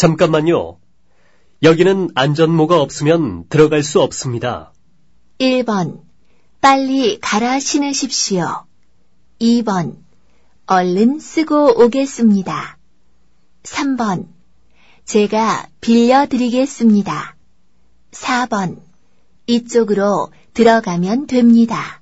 잠깐만요. 여기는 안전모가 없으면 들어갈 수 없습니다. 1번. 빨리 갈아 신으십시오. 2번. 얼른 쓰고 오겠습니다. 3번. 제가 빌려드리겠습니다. 4번. 이쪽으로 들어가면 됩니다.